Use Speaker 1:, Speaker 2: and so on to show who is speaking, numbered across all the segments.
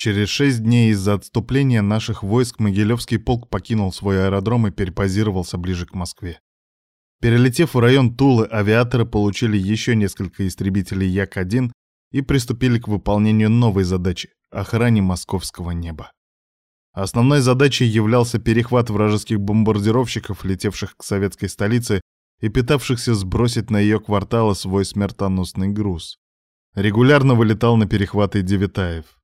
Speaker 1: Через шесть дней из-за отступления наших войск Могилевский полк покинул свой аэродром и перепозировался ближе к Москве. Перелетев в район Тулы, авиаторы получили еще несколько истребителей Як-1 и приступили к выполнению новой задачи — охране московского неба. Основной задачей являлся перехват вражеских бомбардировщиков, летевших к советской столице и пытавшихся сбросить на ее кварталы свой смертоносный груз. Регулярно вылетал на перехваты Девятаев.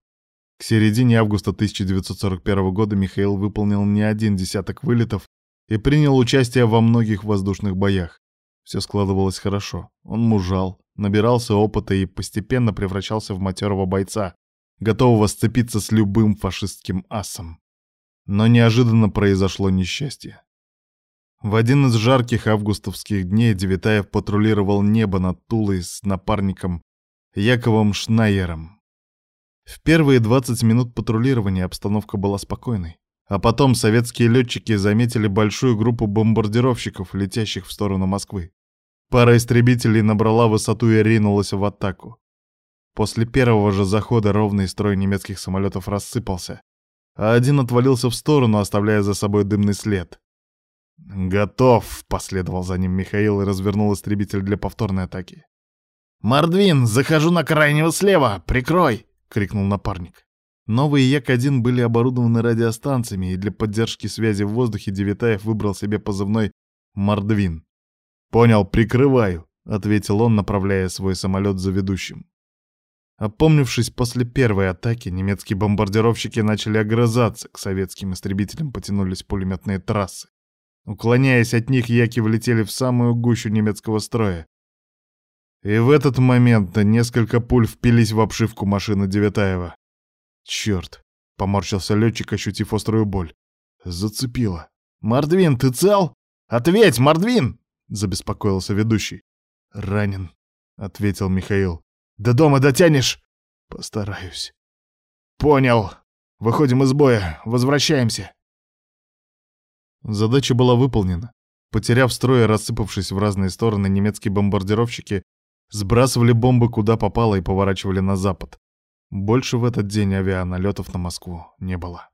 Speaker 1: К середине августа 1941 года Михаил выполнил не один десяток вылетов и принял участие во многих воздушных боях. Все складывалось хорошо. Он мужал, набирался опыта и постепенно превращался в матерого бойца, готового сцепиться с любым фашистским асом. Но неожиданно произошло несчастье. В один из жарких августовских дней Девятаев патрулировал небо над Тулой с напарником Яковом Шнайером. В первые 20 минут патрулирования обстановка была спокойной. А потом советские летчики заметили большую группу бомбардировщиков, летящих в сторону Москвы. Пара истребителей набрала высоту и ринулась в атаку. После первого же захода ровный строй немецких самолетов рассыпался, а один отвалился в сторону, оставляя за собой дымный след. «Готов!» — последовал за ним Михаил и развернул истребитель для повторной атаки.
Speaker 2: «Мордвин, захожу на крайнего слева! Прикрой!» — крикнул напарник.
Speaker 1: Новые Як-1 были оборудованы радиостанциями, и для поддержки связи в воздухе Девятаев выбрал себе позывной «Мордвин». «Понял, прикрываю», — ответил он, направляя свой самолет за ведущим. Опомнившись после первой атаки, немецкие бомбардировщики начали огрызаться, к советским истребителям потянулись пулеметные трассы. Уклоняясь от них, яки влетели в самую гущу немецкого строя. И в этот момент несколько пуль впились в обшивку машины Девятаева. Черт! Поморщился летчик, ощутив острую боль. Зацепило.
Speaker 2: «Мордвин, ты цел? Ответь, Мордвин!» Забеспокоился ведущий.
Speaker 1: «Ранен», — ответил Михаил.
Speaker 2: «До дома дотянешь?»
Speaker 1: «Постараюсь».
Speaker 2: «Понял. Выходим из боя. Возвращаемся».
Speaker 1: Задача была выполнена. Потеряв строй и рассыпавшись в разные стороны, немецкие бомбардировщики сбрасывали бомбы куда попало и поворачивали на запад. Больше в этот день авианалетов на Москву не было.